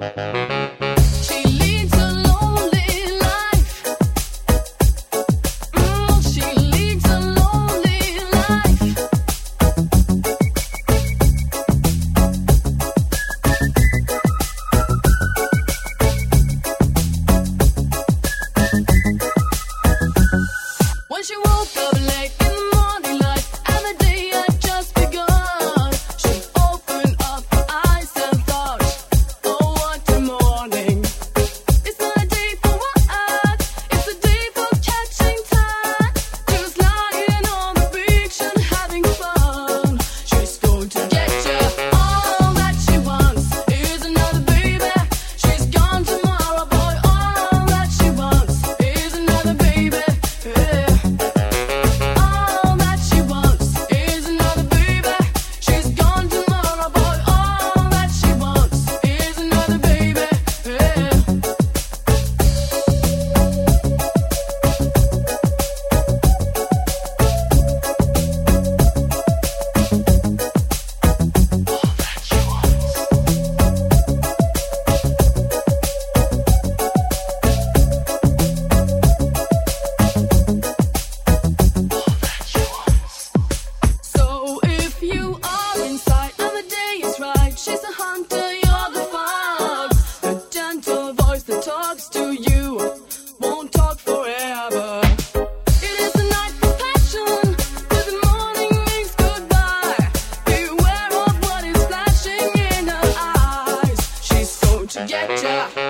Uh-huh. getcha